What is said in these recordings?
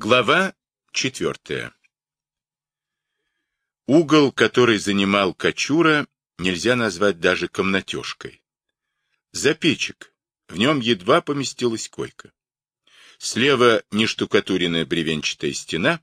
Глава четвертая. Угол, который занимал Кочура, нельзя назвать даже комнатежкой. Запечек. В нем едва поместилась койка. Слева нештукатуренная бревенчатая стена.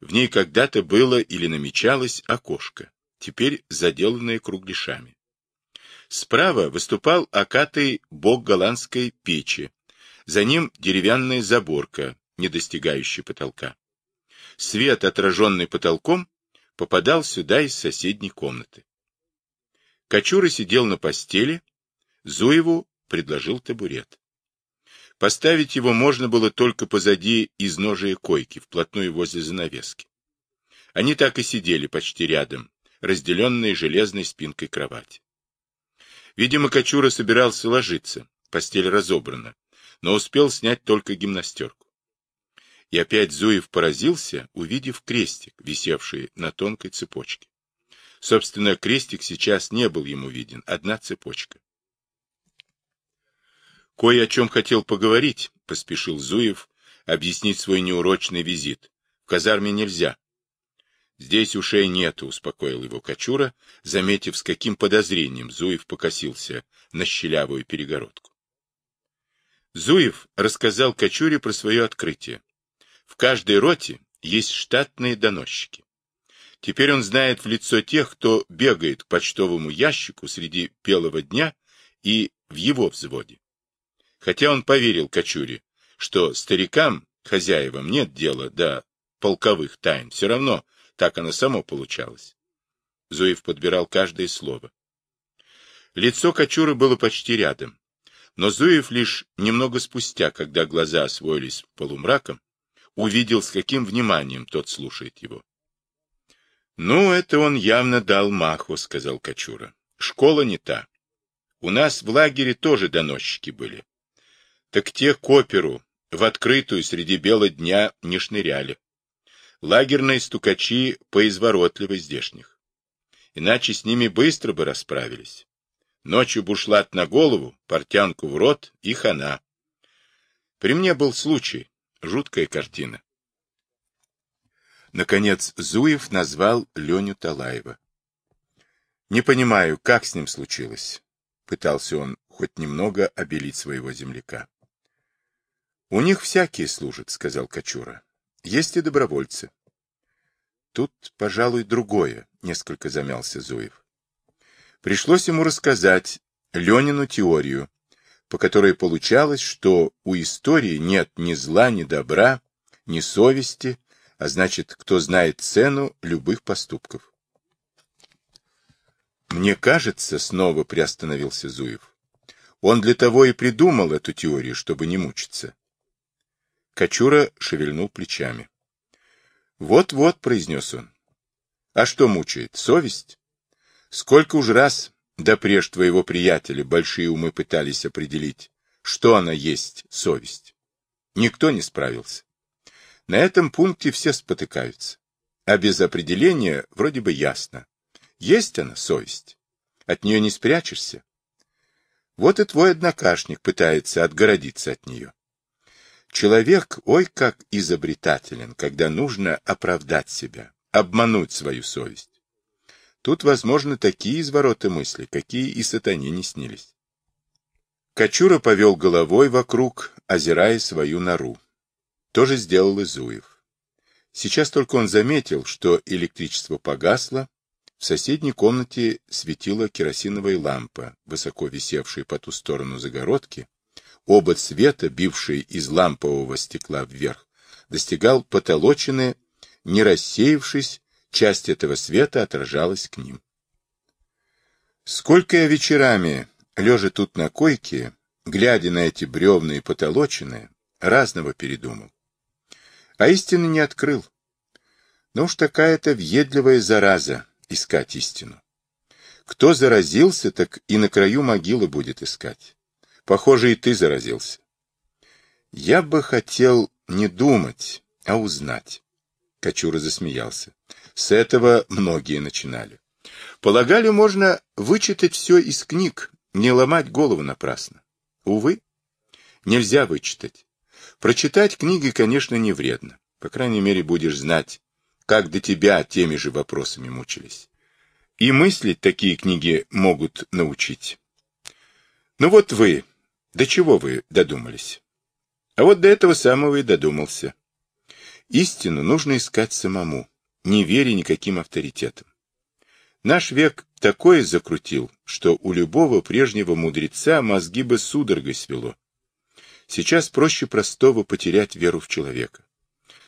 В ней когда-то было или намечалось окошко, теперь заделанное кругляшами. Справа выступал окатый бок голландской печи. За ним деревянная заборка, не достигающий потолка. Свет, отраженный потолком, попадал сюда из соседней комнаты. Кочура сидел на постели, Зуеву предложил табурет. Поставить его можно было только позади изножия койки, вплотную возле занавески. Они так и сидели почти рядом, разделенные железной спинкой кровати. Видимо, Кочура собирался ложиться, постель разобрана, но успел снять только гимнастерку. И опять Зуев поразился, увидев крестик, висевший на тонкой цепочке. Собственно, крестик сейчас не был ему виден, одна цепочка. Кое о чем хотел поговорить, поспешил Зуев объяснить свой неурочный визит. В казарме нельзя. Здесь ушей нету, успокоил его Кочура, заметив, с каким подозрением Зуев покосился на щелявую перегородку. Зуев рассказал Кочуре про свое открытие. В каждой роте есть штатные доносчики. Теперь он знает в лицо тех, кто бегает к почтовому ящику среди белого дня и в его взводе. Хотя он поверил Кочуре, что старикам, хозяевам, нет дела до полковых тайн, все равно так оно само получалось. Зуев подбирал каждое слово. Лицо Кочуры было почти рядом, но Зуев лишь немного спустя, когда глаза освоились полумраком, увидел, с каким вниманием тот слушает его. — Ну, это он явно дал маху, — сказал Кочура. — Школа не та. У нас в лагере тоже доносчики были. Так те к оперу в открытую среди бела дня не шныряли. Лагерные стукачи поизворотливы здешних. Иначе с ними быстро бы расправились. Ночью бушлат на голову, портянку в рот и хана. При мне был случай. Жуткая картина. Наконец Зуев назвал Леню Талаева. Не понимаю, как с ним случилось. Пытался он хоть немного обелить своего земляка. У них всякие служат, сказал Кочура. Есть и добровольцы. Тут, пожалуй, другое, несколько замялся Зуев. Пришлось ему рассказать Ленину теорию, по которой получалось, что у истории нет ни зла, ни добра, ни совести, а значит, кто знает цену любых поступков. Мне кажется, снова приостановился Зуев. Он для того и придумал эту теорию, чтобы не мучиться. Кочура шевельнул плечами. «Вот-вот», — произнес он. «А что мучает? Совесть? Сколько уж раз да прежде твоего приятеля большие умы пытались определить, что она есть совесть. Никто не справился. На этом пункте все спотыкаются. А без определения вроде бы ясно. Есть она, совесть. От нее не спрячешься. Вот и твой однокашник пытается отгородиться от нее. Человек, ой, как изобретателен, когда нужно оправдать себя, обмануть свою совесть. Тут, возможно, такие извороты мысли, какие и сатане не снились. Кочура повел головой вокруг, озирая свою нору. То же сделал и Зуев. Сейчас только он заметил, что электричество погасло, в соседней комнате светила керосиновая лампа, высоко висевшая по ту сторону загородки. Обод света, бивший из лампового стекла вверх, достигал потолочины, не рассеявшись часть этого света отражалась к ним. Сколько я вечерами, лежа тут на койке, глядя на эти бревна и потолочины, разного передумал. А истины не открыл. Но уж такая-то въедливая зараза искать истину. Кто заразился, так и на краю могилы будет искать. Похоже, и ты заразился. Я бы хотел не думать, а узнать. Кочура засмеялся. С этого многие начинали. Полагали, можно вычитать все из книг, не ломать голову напрасно. Увы, нельзя вычитать. Прочитать книги, конечно, не вредно. По крайней мере, будешь знать, как до тебя теми же вопросами мучились. И мыслить такие книги могут научить. Ну вот вы, до чего вы додумались? А вот до этого самого и додумался. Истину нужно искать самому, не веря никаким авторитетам. Наш век такое закрутил, что у любого прежнего мудреца мозги бы судорогой свело. Сейчас проще простого потерять веру в человека.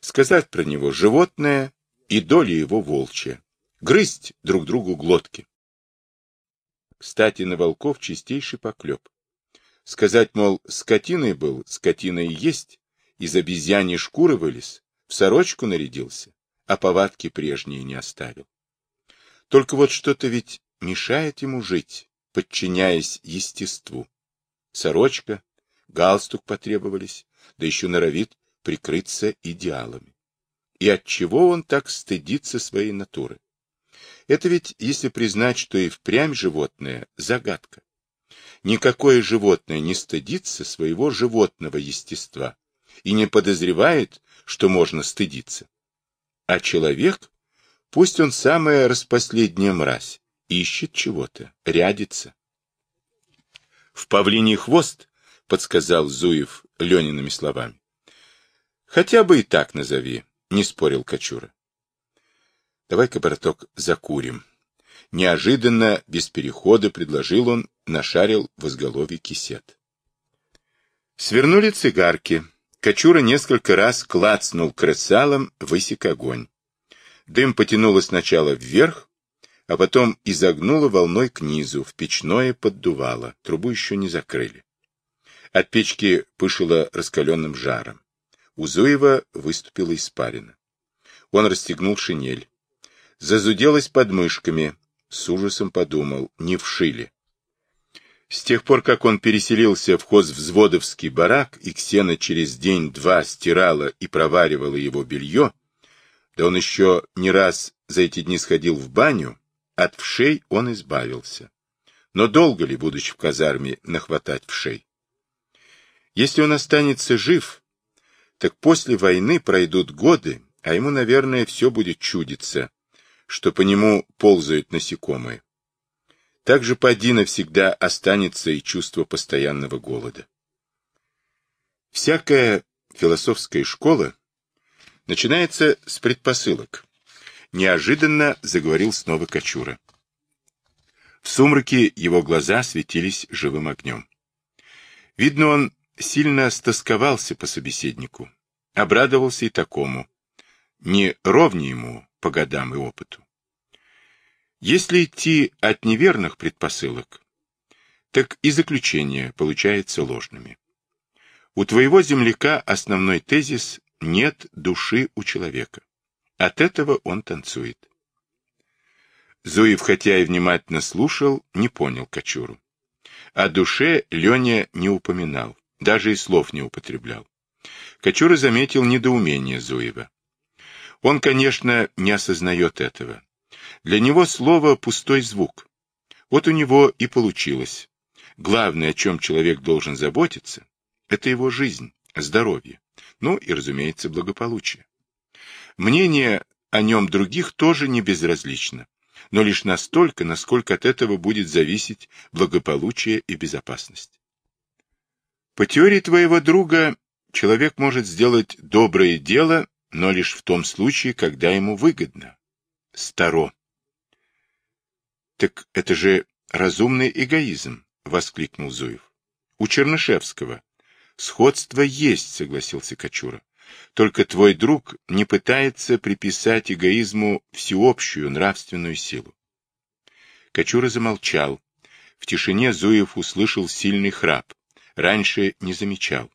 Сказать про него животное и доля его волчья. Грызть друг другу глотки. Кстати, на волков чистейший поклеп. Сказать, мол, скотиной был, скотиной есть, из обезьяньей шкуры вылез, в сорочку нарядился, а повадки прежние не оставил. Только вот что-то ведь мешает ему жить, подчиняясь естеству. Сорочка, галстук потребовались, да еще норовит прикрыться идеалами. И от чего он так стыдится своей натуры? Это ведь, если признать, что и впрямь животное, загадка. Никакое животное не стыдится своего животного естества и не подозревает, что можно стыдиться. А человек, пусть он самая распоследняя мразь, ищет чего-то, рядится. В павлиний хвост, подсказал Зуев Лениными словами. Хотя бы и так назови, не спорил Кочура. Давай-ка, браток, закурим. Неожиданно, без перехода, предложил он, нашарил в изголовье кисет. Свернули цигарки. Кочура несколько раз клацнул кресалом, высек огонь. Дым потянуло сначала вверх, а потом изогнуло волной к низу, в печное поддувало, трубу еще не закрыли. От печки пышило раскаленным жаром. У Зуева выступила испарина. Он расстегнул шинель. Зазуделась под мышками. С ужасом подумал, не вшили. С тех пор, как он переселился в хозвзводовский барак, и Ксена через день-два стирала и проваривала его белье, да он еще не раз за эти дни сходил в баню, от вшей он избавился. Но долго ли, будучи в казарме, нахватать вшей? Если он останется жив, так после войны пройдут годы, а ему, наверное, все будет чудиться, что по нему ползают насекомые. Так же поди навсегда останется и чувство постоянного голода. Всякая философская школа начинается с предпосылок. Неожиданно заговорил снова Кочура. В сумраке его глаза светились живым огнем. Видно, он сильно стосковался по собеседнику, обрадовался и такому, не ровнее ему по годам и опыту. Если идти от неверных предпосылок, так и заключения получаются ложными. У твоего земляка основной тезис «нет души у человека». От этого он танцует. Зуев, хотя и внимательно слушал, не понял Кочуру. О душе Леня не упоминал, даже и слов не употреблял. Кочура заметил недоумение Зуева. Он, конечно, не осознает этого. Для него слово — пустой звук. Вот у него и получилось. Главное, о чем человек должен заботиться, это его жизнь, здоровье, ну и, разумеется, благополучие. Мнение о нем других тоже не безразлично, но лишь настолько, насколько от этого будет зависеть благополучие и безопасность. По теории твоего друга, человек может сделать доброе дело, но лишь в том случае, когда ему выгодно. Старо. Так это же разумный эгоизм, воскликнул Зуев. У Чернышевского. Сходство есть, согласился Кочура. Только твой друг не пытается приписать эгоизму всеобщую нравственную силу. Кочура замолчал. В тишине Зуев услышал сильный храп. Раньше не замечал.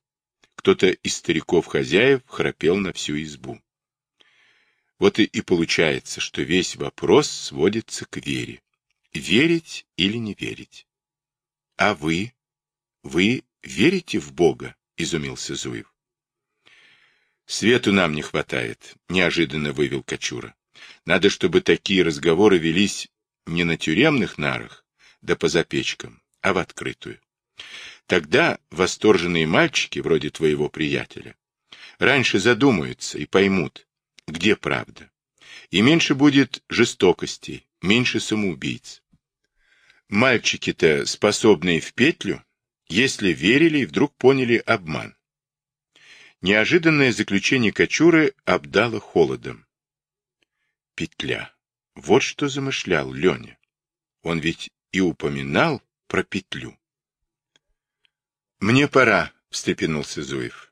Кто-то из стариков-хозяев храпел на всю избу. Вот и, и получается, что весь вопрос сводится к вере. Верить или не верить? А вы? Вы верите в Бога? Изумился Зуев. Свету нам не хватает, неожиданно вывел Кочура. Надо, чтобы такие разговоры велись не на тюремных нарах, да по запечкам, а в открытую. Тогда восторженные мальчики, вроде твоего приятеля, раньше задумаются и поймут, где правда. И меньше будет жестокостей, меньше самоубийц. Мальчики-то, способные в петлю, если верили и вдруг поняли обман. Неожиданное заключение Кочуры обдало холодом. Петля. Вот что замышлял Леня. Он ведь и упоминал про петлю. «Мне пора», — встрепенулся Зуев.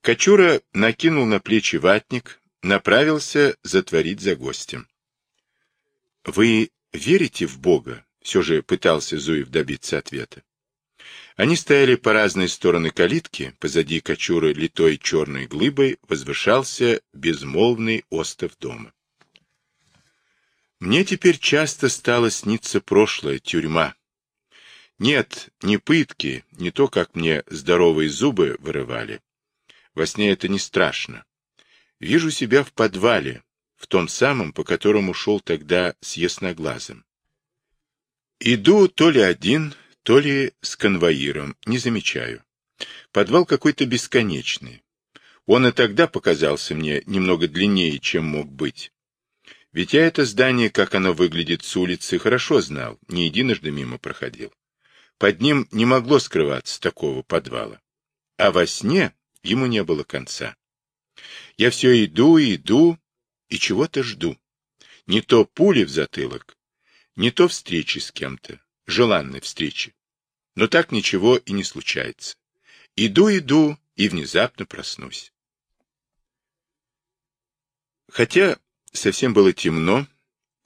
Кочура накинул на плечи ватник, направился затворить за гостем. «Вы верите в Бога?» — все же пытался Зуев добиться ответа. Они стояли по разные стороны калитки, позади Кочуры литой черной глыбой возвышался безмолвный остов дома. Мне теперь часто стало сниться прошлое, тюрьма. Нет, не пытки, не то, как мне здоровые зубы вырывали. Во сне это не страшно. Вижу себя в подвале, в том самом, по которому шел тогда с ясноглазым. Иду то ли один, то ли с конвоиром, не замечаю. Подвал какой-то бесконечный. Он и тогда показался мне немного длиннее, чем мог быть. Ведь я это здание, как оно выглядит с улицы, хорошо знал, не единожды мимо проходил. Под ним не могло скрываться такого подвала. А во сне ему не было конца. Я все иду и иду, и чего-то жду. Не то пули в затылок, не то встречи с кем-то, желанной встречи. Но так ничего и не случается. Иду, иду, и внезапно проснусь. Хотя совсем было темно,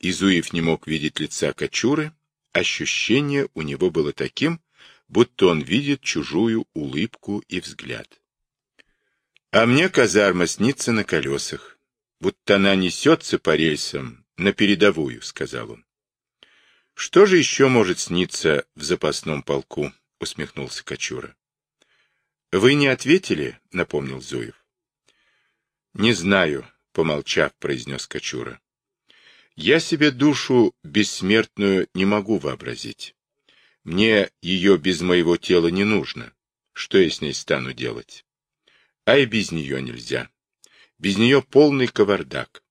Изуев не мог видеть лица Кочуры, Ощущение у него было таким, будто он видит чужую улыбку и взгляд. А мне казарма снится на колесах, будто она несется по рельсам на передовую, — сказал он. — Что же еще может сниться в запасном полку? — усмехнулся Кочура. — Вы не ответили? — напомнил Зуев. — Не знаю, — помолчав, произнес Кочура. Я себе душу бессмертную не могу вообразить. Мне ее без моего тела не нужно. Что я с ней стану делать? А и без нее нельзя. Без нее полный кавардак.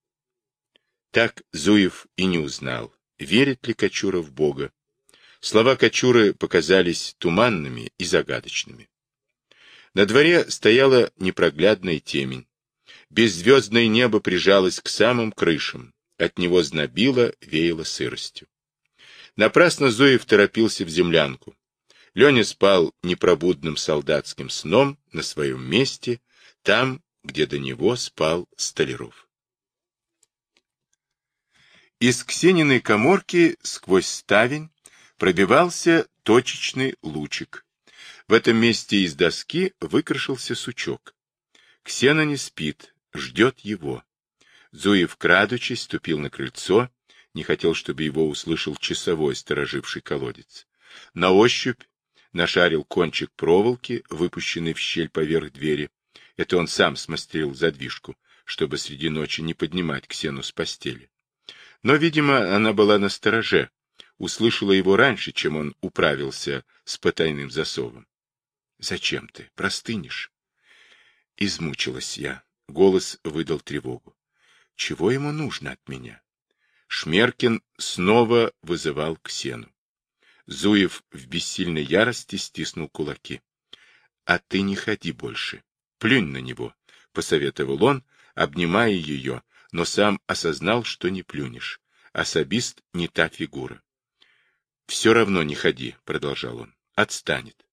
Так Зуев и не узнал, верит ли Кочура в Бога. Слова Кочуры показались туманными и загадочными. На дворе стояла непроглядная темень. Беззвездное небо прижалось к самым крышам. От него знобило, веяло сыростью. Напрасно Зуев торопился в землянку. Леня спал непробудным солдатским сном на своем месте, там, где до него спал Столяров. Из Ксениной коморки сквозь ставень пробивался точечный лучик. В этом месте из доски выкрашился сучок. Ксена не спит, ждет его. Зуев, крадучись, ступил на крыльцо, не хотел, чтобы его услышал часовой, стороживший колодец. На ощупь нашарил кончик проволоки, выпущенный в щель поверх двери. Это он сам смастерил задвижку, чтобы среди ночи не поднимать Ксену с постели. Но, видимо, она была на стороже, услышала его раньше, чем он управился с потайным засовом. — Зачем ты? Простынешь? Измучилась я. Голос выдал тревогу. Чего ему нужно от меня? Шмеркин снова вызывал Ксену. Зуев в бессильной ярости стиснул кулаки. — А ты не ходи больше. Плюнь на него, — посоветовал он, обнимая ее, но сам осознал, что не плюнешь. Особист не та фигура. — Все равно не ходи, — продолжал он. — Отстанет.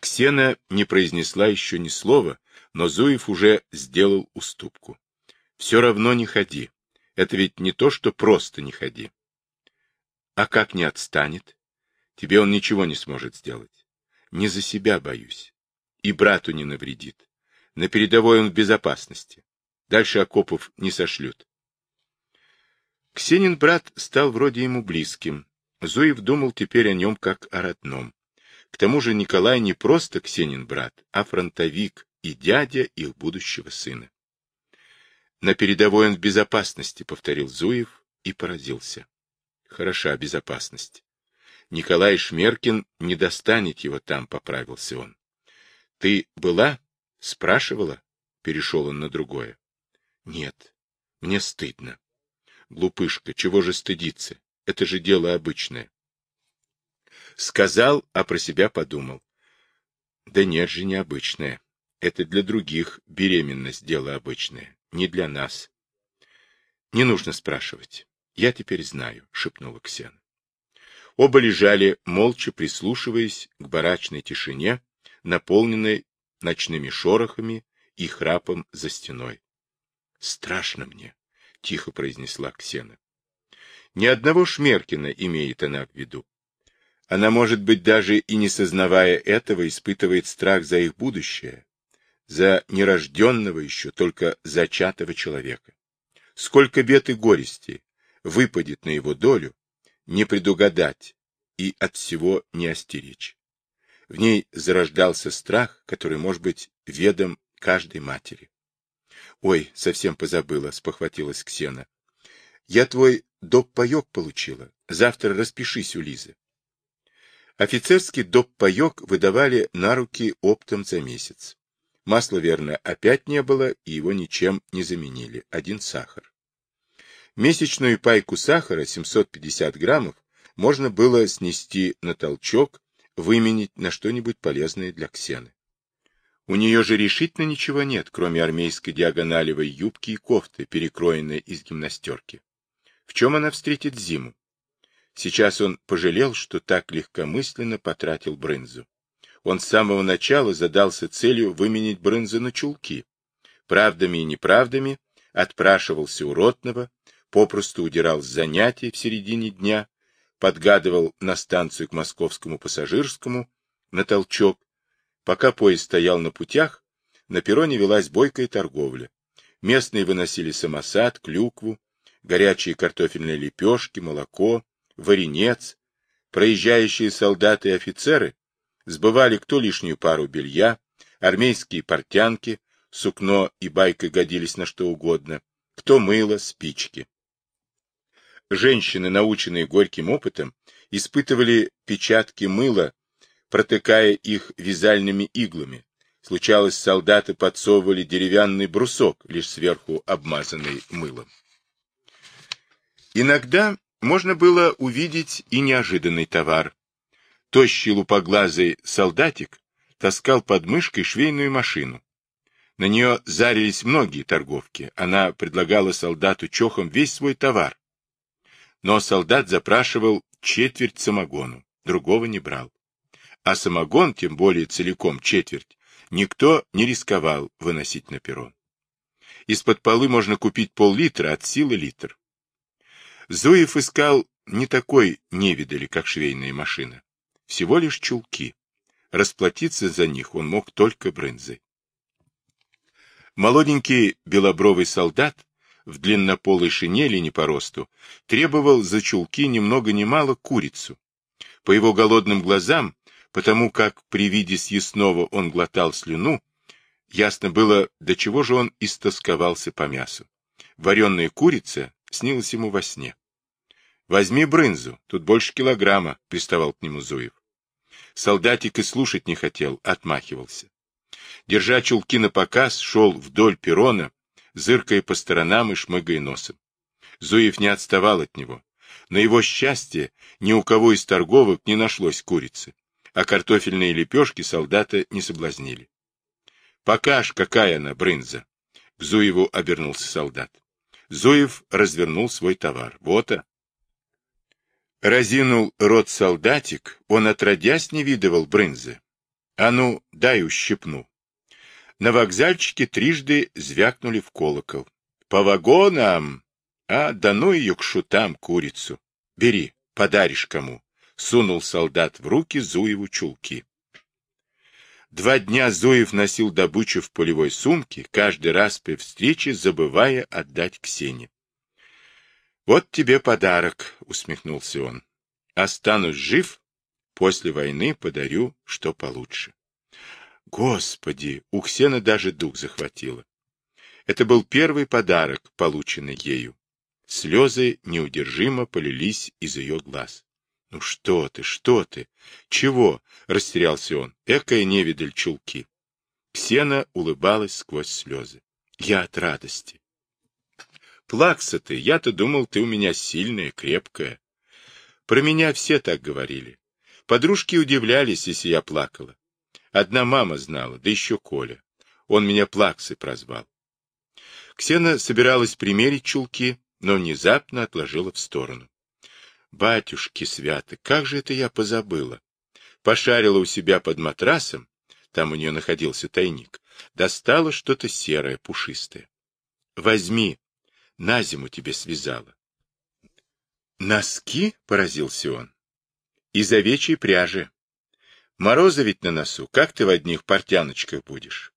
Ксена не произнесла еще ни слова, но Зуев уже сделал уступку. Все равно не ходи. Это ведь не то, что просто не ходи. А как не отстанет? Тебе он ничего не сможет сделать. Не за себя боюсь. И брату не навредит. На передовой он в безопасности. Дальше окопов не сошлют. Ксенин брат стал вроде ему близким. Зуев думал теперь о нем как о родном. К тому же Николай не просто Ксенин брат, а фронтовик и дядя их будущего сына. На передовой он в безопасности, повторил Зуев и поразился. Хороша безопасность. Николай Шмеркин не достанет его там, поправился он. Ты была? Спрашивала? Перешел он на другое. Нет, мне стыдно. Глупышка, чего же стыдиться? Это же дело обычное. Сказал, а про себя подумал. Да нет же, необычное. Это для других беременность дело обычное, не для нас. Не нужно спрашивать. Я теперь знаю, шепнула Ксена. Оба лежали, молча прислушиваясь к барачной тишине, наполненной ночными шорохами и храпом за стеной. Страшно мне, — тихо произнесла Ксена. Ни одного Шмеркина имеет она в виду. Она, может быть, даже и не сознавая этого, испытывает страх за их будущее, за нерожденного еще, только зачатого человека. Сколько бед и горести выпадет на его долю, не предугадать и от всего не остеречь. В ней зарождался страх, который может быть ведом каждой матери. Ой, совсем позабыла, спохватилась Ксена. Я твой доп-паек получила. Завтра распишись у Лизы. Офицерский доп-паек выдавали на руки оптом за месяц. Масла, верно, опять не было, и его ничем не заменили. Один сахар. Месячную пайку сахара, 750 граммов, можно было снести на толчок, выменить на что-нибудь полезное для Ксены. У нее же решительно ничего нет, кроме армейской диагоналевой юбки и кофты, перекроенной из гимнастерки. В чем она встретит зиму? Сейчас он пожалел, что так легкомысленно потратил брынзу. Он с самого начала задался целью выменить брынзу на чулки. Правдами и неправдами отпрашивался у ротного, попросту удирал с занятий в середине дня, подгадывал на станцию к московскому пассажирскому, на толчок, Пока поезд стоял на путях, на перроне велась бойкая торговля. Местные выносили самосад, клюкву, горячие картофельные лепешки, молоко, варенец. Проезжающие солдаты и офицеры сбывали кто лишнюю пару белья, армейские портянки, сукно и байка годились на что угодно, кто мыло, спички. Женщины, наученные горьким опытом, испытывали печатки мыла протыкая их вязальными иглами. Случалось, солдаты подсовывали деревянный брусок, лишь сверху обмазанный мылом. Иногда можно было увидеть и неожиданный товар. Тощий лупоглазый солдатик таскал под мышкой швейную машину. На нее зарились многие торговки. Она предлагала солдату чохом весь свой товар. Но солдат запрашивал четверть самогону, другого не брал а самогон, тем более целиком четверть, никто не рисковал выносить на перрон. Из-под полы можно купить пол-литра, от силы литр. Зуев искал не такой невидали, как швейная машина. Всего лишь чулки. Расплатиться за них он мог только брынзой. Молоденький белобровый солдат в длиннополой шинели не по росту требовал за чулки ни много ни мало курицу. По его голодным глазам потому как при виде съестного он глотал слюну, ясно было, до чего же он истосковался по мясу. Вареная курица снилась ему во сне. «Возьми брынзу, тут больше килограмма», — приставал к нему Зуев. Солдатик и слушать не хотел, отмахивался. Держа чулки на показ, шел вдоль перрона, зыркая по сторонам и шмыгая носом. Зуев не отставал от него. На его счастье ни у кого из торговок не нашлось курицы а картофельные лепешки солдата не соблазнили. — Покаж, какая она, брынза! — к Зуеву обернулся солдат. Зуев развернул свой товар. Вот а. Разинул рот солдатик, он отродясь не видывал брынзы. А ну, дай ущипну. На вокзальчике трижды звякнули в колокол. По вагонам! А, да ну ее к шутам, курицу. Бери, подаришь кому сунул солдат в руки Зуеву чулки. Два дня Зуев носил добычу в полевой сумке, каждый раз при встрече забывая отдать Ксении. «Вот тебе подарок», — усмехнулся он. «Останусь жив, после войны подарю что получше». Господи, у Ксена даже дух захватило. Это был первый подарок, полученный ею. Слезы неудержимо полились из ее глаз. — Ну что ты, что ты? Чего? — растерялся он. Экая невидаль чулки. Ксена улыбалась сквозь слезы. Я от радости. Плакса ты, я-то думал, ты у меня сильная, крепкая. Про меня все так говорили. Подружки удивлялись, если я плакала. Одна мама знала, да еще Коля. Он меня Плаксой прозвал. Ксена собиралась примерить чулки, но внезапно отложила в сторону. Батюшки святы, как же это я позабыла. Пошарила у себя под матрасом, там у нее находился тайник, достала что-то серое, пушистое. Возьми, на зиму тебе связала. Носки? — поразился он. Из овечьей пряжи. Мороза ведь на носу, как ты в одних портяночках будешь?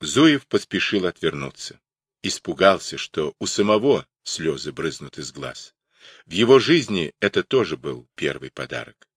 Зуев поспешил отвернуться. Испугался, что у самого слезы брызнут из глаз. В его жизни это тоже был первый подарок.